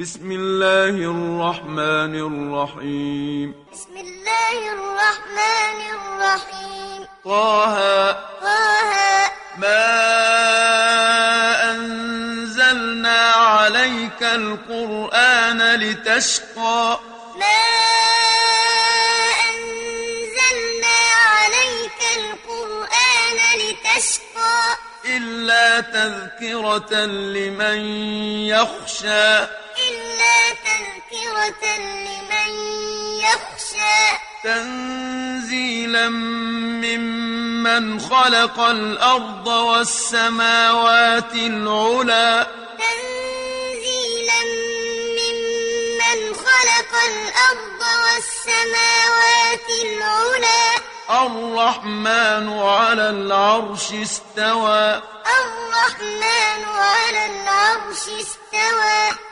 بسم الله الرحمن الرحيم. بسم الله الرحمن الرحيم طه طه ما أنزلنا عليك القرآن لتشقى. ما أنزلنا عليك القرآن لتشقى. إلا تذكرة لمن يخشى. تذكرة لمن يخشى. تنزيلا ممن خلق الأرض والسماوات العلى. تنزيلا ممن خلق الأرض والسماوات العلى. الرحمن على العرش استوى. الرحمن على العرش استوى.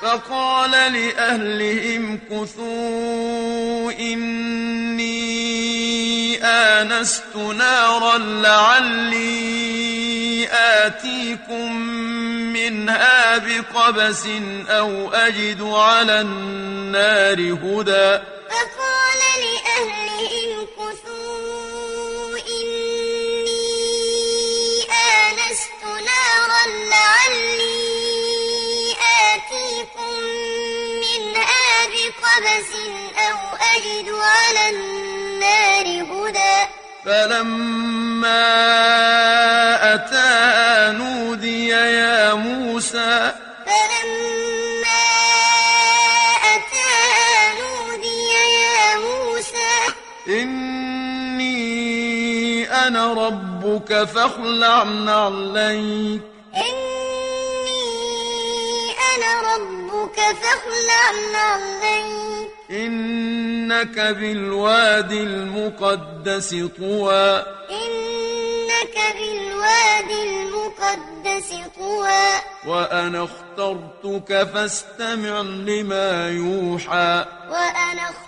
فقال لأهلهم كثوا إني آنست نارا لعلي آتيكم منها بقبس أو أجد على النار هدى بقبس أو أجد على النار هدى. فلما أتاها نودي يا موسى. فلما أتاها نودي يا موسى. إني أنا ربك فاخلع نعليك. إني أنا ربك فاخلع نعليك إنك بالوادي المقدس طوى. إنك بالوادي المقدس طوى. وأنا اخترتك فاستمع لما يوحى. وأنا اخترتك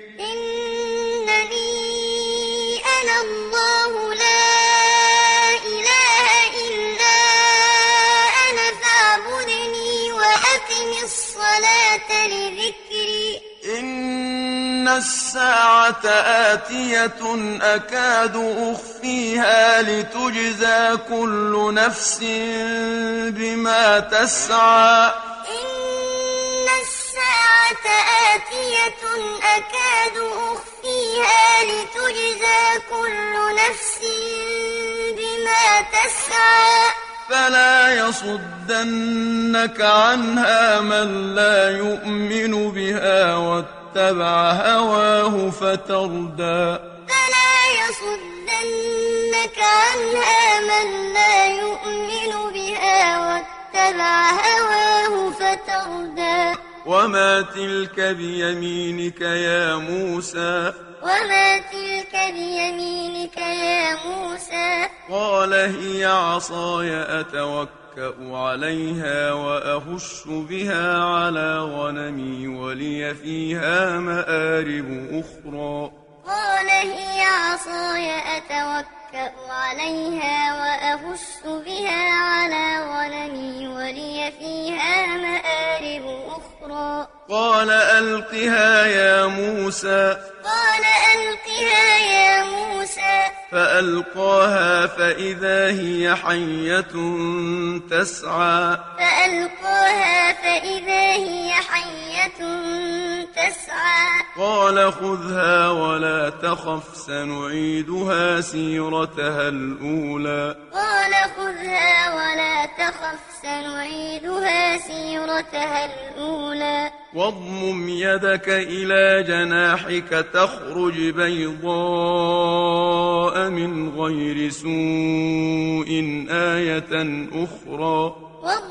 وأقم الصلاة لذكري. إن الساعة آتية أكاد أخفيها لتجزى كل نفس بما تسعى. إن الساعة آتية أكاد أخفيها لتجزى كل نفس بما تسعى. فلا يصدنك عنها من لا يؤمن بها واتبع هواه فتردى. فلا يصدنك عنها من لا يؤمن بها واتبع هواه فتردى. وما تلك بيمينك يا موسى؟ وما تلك بيمينك يا موسى؟ قال هي عصاي أتوكأ عليها وأهش بها على غنمي ولي فيها مآرب أخرى. قال هي عصاي أتوكأ عليها وأهش بها على غنمي ولي فيها مآرب أخرى. قال ألقها يا موسى. قال ألقها يا فألقاها فإذا هي حية تسعى. فألقاها فإذا هي حية تسعى. قال خذها ولا تخف سنعيدها سيرتها الأولى. قال خذها تخف سنعيدها سيرتها الأولى. واضمم يدك إلى جناحك تخرج بيضاء من غير سوء آية أخرى. واضمم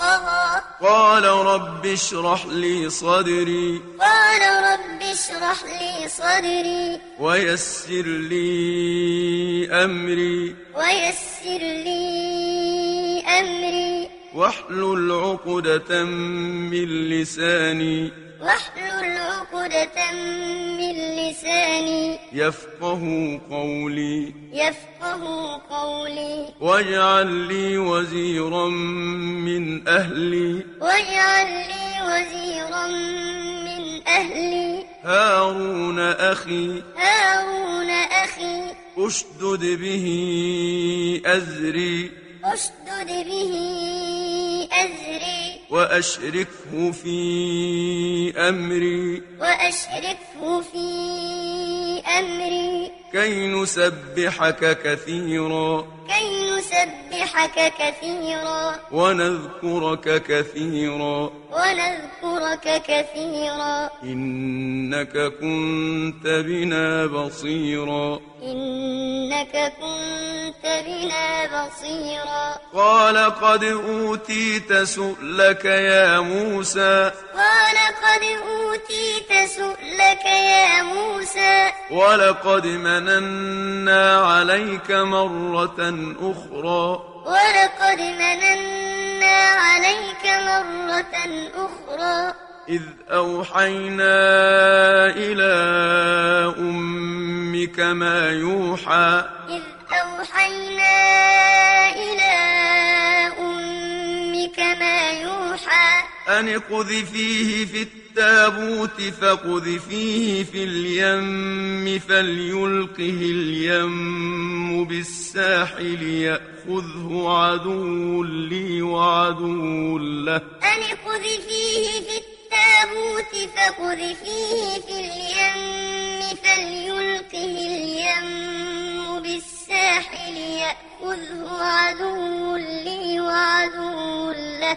طغى. قال رب اشرح لي صدري. قال رب اشرح لي صدري. ويسر لي أمري. ويسر لي أمري. واحلل عقدة من لساني. واحلل عقدة من لساني. يفقه قولي. يفقه قولي. واجعل لي وزيرا من أهلي. واجعل لي وزيرا من أهلي. هارون أخي. هارون أخي. أشدد به أزري. أشدد به أزري. وأشركه في أمري. وأشركه في أمري. كي نسبحك كثيرا. كي نسبحك كثيرا. ونذكرك كثيرا. ونذكرك كثيرا. إنك كنت بنا بصيرا. إنك كنت بنا بصيرا. قال قد أوتيت سؤلك يا موسى. قال قد أوتيت سؤلك يا موسى. ولقد مننا عليك مرة أخرى. ولقد مننا عليك مرة أخرى. إذ أوحينا إلى أمك ما يوحى. إذ أوحينا إلى أمك ما يوحى. أن اقذفيه في التابوت فاقذفيه في اليم فليلقه اليم بالساحل يأخذه عدو لي وعدو له. أن اقذفيه في التابوت فاقذفيه في اليم فليلقه اليم بالساحل يأخذه عدو لي وعدو له.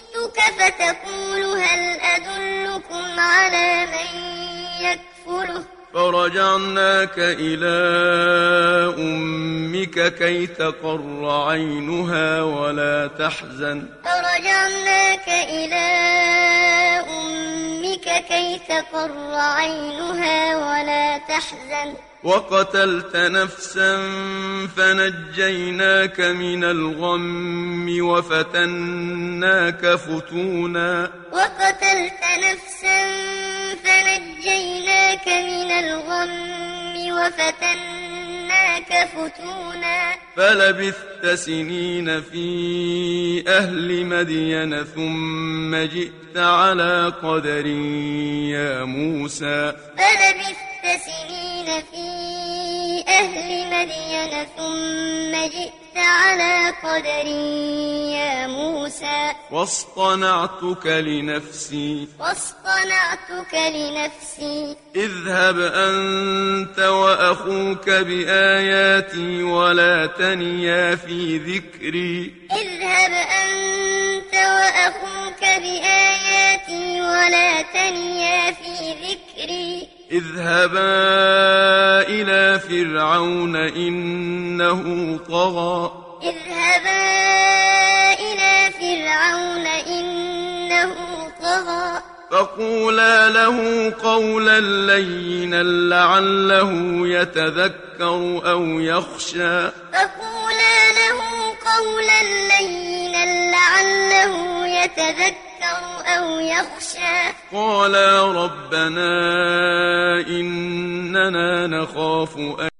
فتقول هل أدلكم على من يكفله فرجعناك إلى أمك كي تقر عينها ولا تحزن. فرجعناك إلى أمك كي تقر عينها ولا تحزن. وقتلت نفسا فنجيناك من الغم وفتناك فتونا. وقتلت نفسا فنجيناك من الغم وفتناك فتونا فلبثت سنين في أهل مدين ثم جئت على قدر يا موسى. فلبثت سنين في أهل مدين ثم جئت على قدر يا موسى. واصطنعتك لنفسي. واصطنعتك لنفسي. اذهب أنت وأخوك بآياتي ولا تنيا في ذكري. اذهب أنت وأخوك بآياتي ولا تنيا في ذكري. اذهبا إلى فرعون إنه طغى. اذهبا إلى فرعون إنه طغى. فقولا له قولا لينا لعله يتذكر أو يخشى. فقولا له قولا لينا لعله يتذكر أو يخشى. قالا ربنا إننا نخاف أن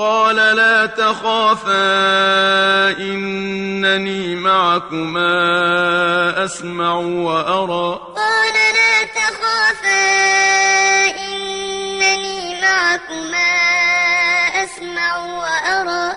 قال لا تخافا إنني معكما أسمع وأرى. قال لا تخافا إنني معكما أسمع وأرى.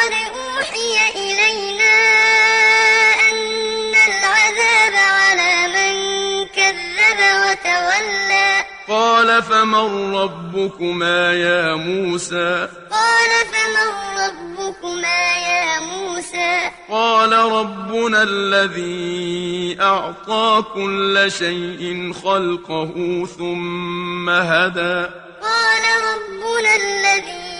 قد أوحي إلينا أن العذاب على من كذب وتولى. قال فمن ربكما يا موسى؟ قال فمن ربكما يا موسى؟ قال ربنا الذي أعطى كل شيء خلقه ثم هدى. قال ربنا الذي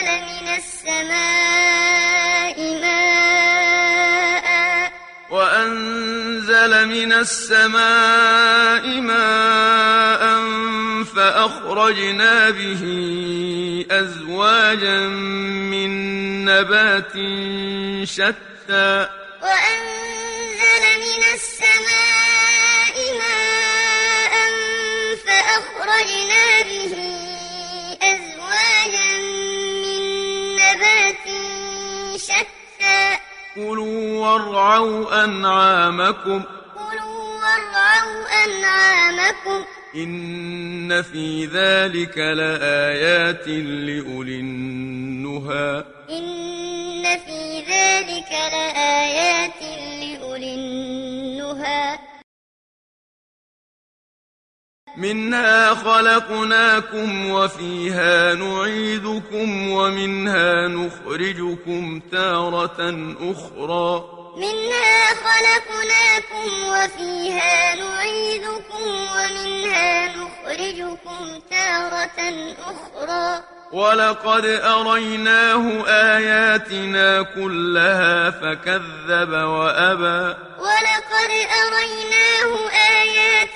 وأنزل من السماء ماء. وأنزل من السماء ماء فأخرجنا به أزواجا من نبات شتى. وأنزل من السماء ماء فأخرجنا به كلوا وارعوا أنعامكم كلوا وارعوا أنعامكم إن في ذلك لآيات لأولي النهى إن في ذلك لآيات لأولي النهى منها خلقناكم وفيها نعيدكم ومنها نخرجكم تارة أخرى. منها خلقناكم وفيها نعيدكم ومنها نخرجكم تارة أخرى. ولقد أريناه آياتنا كلها فكذب وأبى. ولقد أريناه آياتنا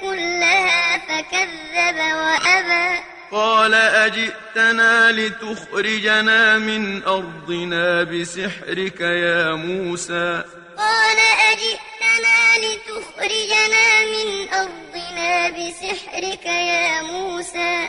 كلها فكذب وأبى. قال أجئتنا لتخرجنا من أرضنا بسحرك يا موسى. قال أجئتنا لتخرجنا من أرضنا بسحرك يا موسى.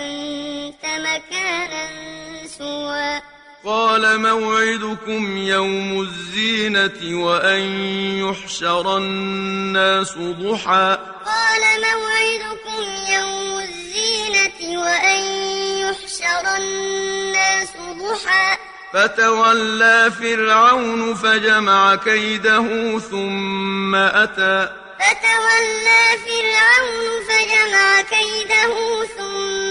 مكانا سوى. قال موعدكم يوم الزينة وأن يحشر الناس ضحى. قال موعدكم يوم الزينة وأن يحشر الناس ضحى. فتولى فرعون فجمع كيده ثم أتى. فتولى فرعون فجمع كيده ثم أتى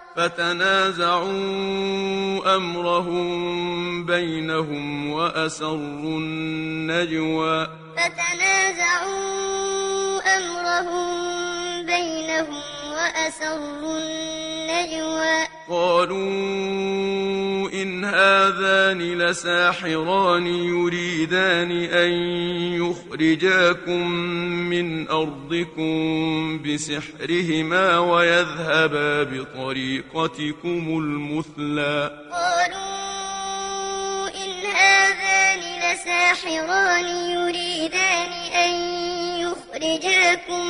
فتنازعوا أمرهم بينهم وأسروا النجوى. فتنازعوا أمرهم بينهم وأسروا النجوى. قالوا إن هذان لساحران يريدان أن يخرجاكم من أرضكم بسحرهما ويذهبا بطريقتكم المثلى. قالوا إن هذان لساحران يريدان أن يخرجاكم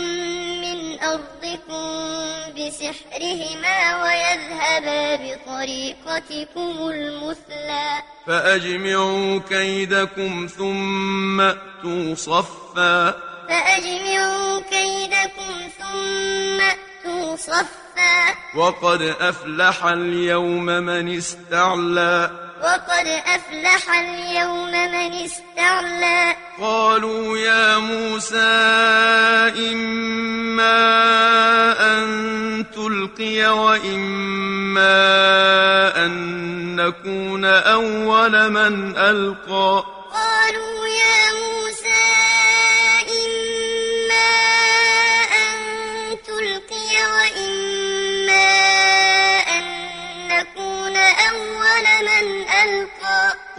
أرضكم بسحرهما ويذهبا بطريقتكم المثلى. فأجمعوا كيدكم ثم أتوا صفا. فأجمعوا كيدكم ثم أتوا صفا. وقد أفلح اليوم من استعلى. وقد أفلح اليوم من استعلى. قالوا يا موسى إما أن تلقي وإما أن نكون أول من ألقى. قالوا يا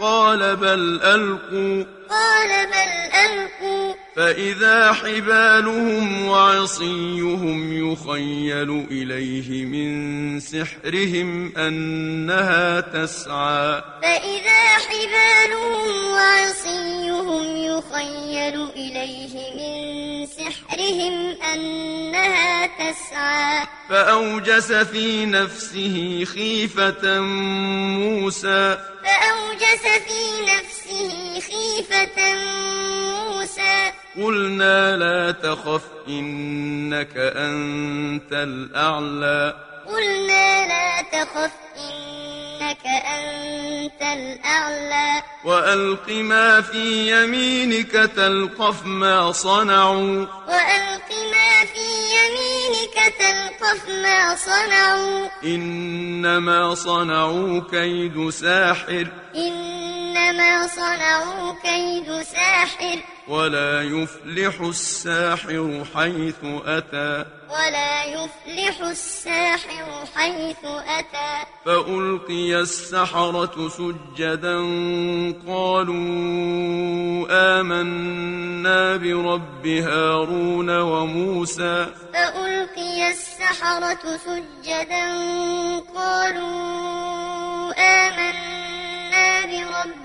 قال بل ألقوا. قال بل ألقوا. فإذا حبالهم وعصيهم يخيل إليه من سحرهم أنها تسعى. فإذا حبالهم وعصيهم يخيل إليه من سحرهم أنها تسعى. فأوجس في نفسه خيفة موسى. فأوجس في نفسه خيفة موسى قلنا لا تخف إنك أنت الأعلى قلنا لا تخف إنك أنت الأعلى وألق ما في يمينك تلقف ما صنعوا وألق ما في يمينك تلقف ما صنعوا. إنما صنعوا كيد ساحر. إنما إنما صنعوا كيد ساحر. ولا يفلح الساحر حيث أتى. ولا يفلح الساحر حيث أتى. فألقي السحرة سجدا قالوا آمنا برب هارون وموسى. فألقي السحرة سجدا قالوا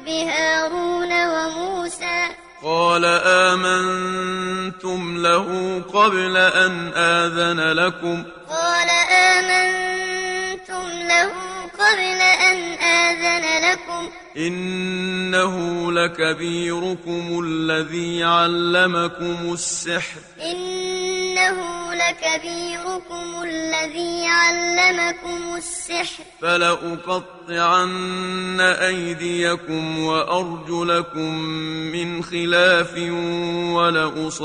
برب هارون وموسى. قال آمنتم له قبل أن آذن لكم. قال آمنتم له قبل أن آذن لكم. إنه لكبيركم الذي علمكم السحر. إنه لكبيركم الذي علمكم السحر. فلأقطعن أيديكم وأرجلكم من خلاف ولأصلبنكم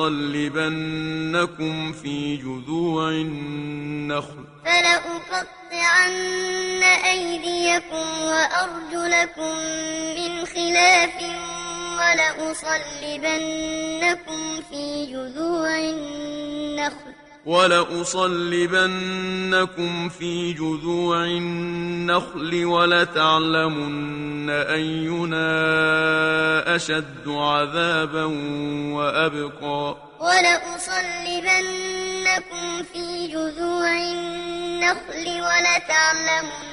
في جذوع النخل. فلأقطعن أيديكم وأرجلكم من خلاف ولأصلبنكم في جذوع النخل. ولأصلبنكم في جذوع النخل ولتعلمن أينا أشد عذابا وأبقى. ولأصلبنكم في جذوع النخل ولتعلمن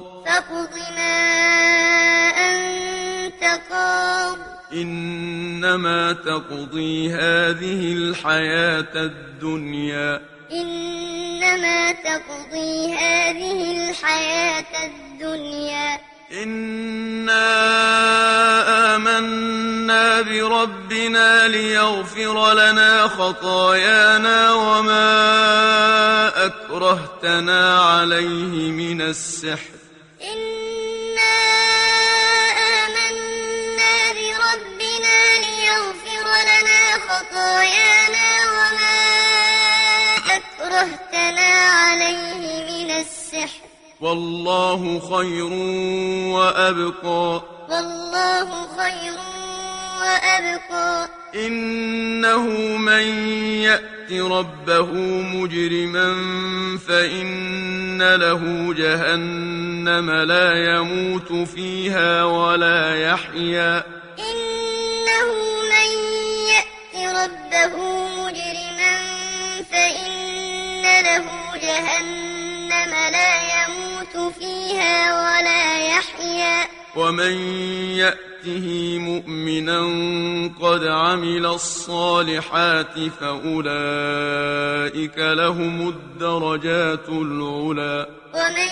إنما تقضي هذه الحياة الدنيا. إنما تقضي هذه الحياة الدنيا. إنا آمنا بربنا ليغفر لنا خطايانا وما أكرهتنا عليه من السحر. إنا خطايانا وما أكرهتنا عليه من السحر. والله خير وأبقى. والله خير وأبقى. إنه من يأت ربه مجرما فإن له جهنم لا يموت فيها ولا يحيا. إنه ربه مجرما فإن له جهنم لا يموت فيها ولا يحيا. ومن يأته مؤمنا قد عمل الصالحات فأولئك لهم الدرجات العلى ومن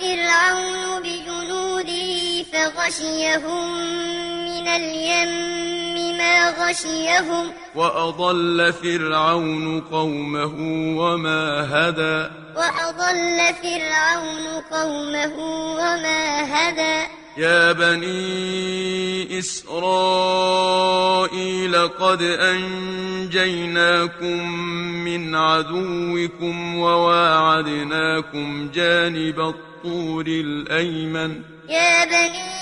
فرعون بجنوده فغشيهم من اليم. ما غشيهم وأضل فرعون قومه وما هدى وأضل فرعون قومه وما هدى يا بني إسرائيل قد أنجيناكم من عدوكم وواعدناكم جانب الطور الأيمن يا بني